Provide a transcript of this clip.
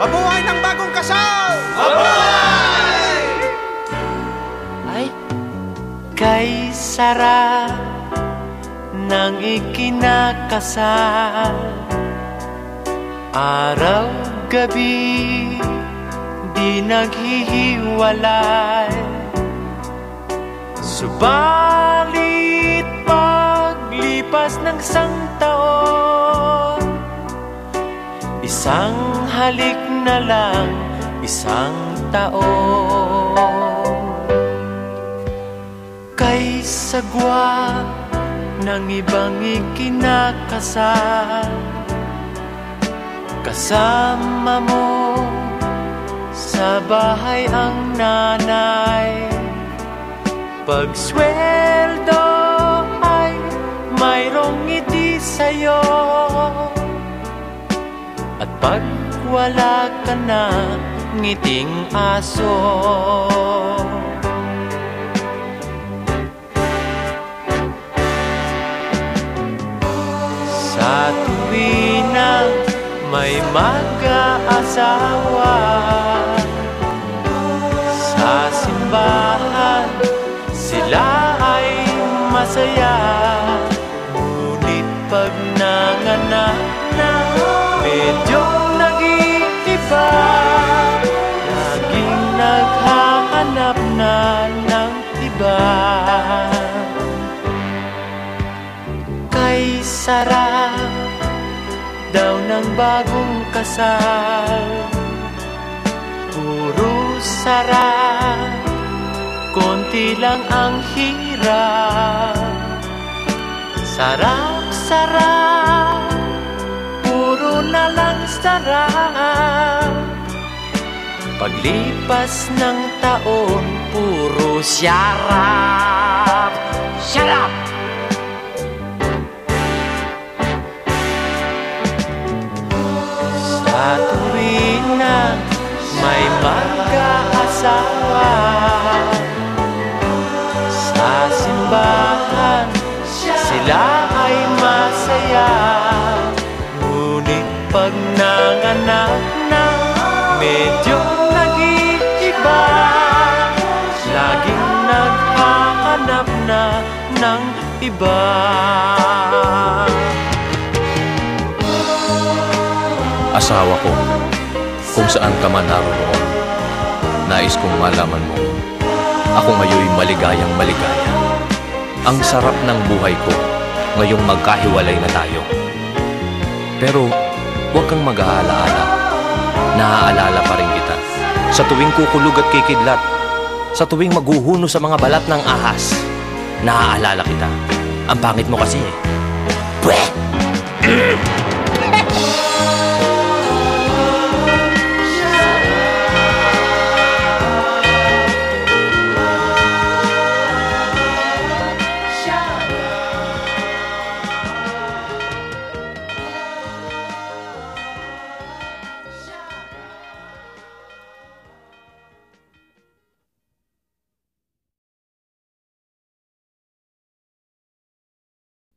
Mabuhay ng bagong kasal! Mabuhay! Ay, kay sarap ng ikinakasal Araw, gabi, di naghihiwalay Subalit paglipas ng isang taon Isang halik na lang, isang taon. Kay sagwa ng ibang ikinakasal Kasama mo sa bahay ang nanay. Pagsweldo ay mayroong ngiti sa'yo. At pag wala ka na, ngiting aso. Sa tuwi na may mag-aasawa sarap daw ng bagong kasal. Puro sarap, konti lang ang hirap. Sarap-sarap, puro na lang sarap. Paglipas ng taon, puro syarap Sa tuwing na may mag-aasawa Sa simbahan sila ay masaya. Ngunit pag nanganak na medyo nag-iiba. Laging naghahanap na ng iba Asawa ko, kung saan ka man naroon, nais kong malaman mo, ako ngayon maligayang maligaya. Ang sarap ng buhay ko, ngayong magkahiwalay na tayo. Pero, huwag kang mag-aalaala. Naaalala pa rin kita. Sa tuwing kukulog at kikidlat, sa tuwing maghuhuno sa mga balat ng ahas, naaalala kita. Ang pangit mo kasi eh. Pweh!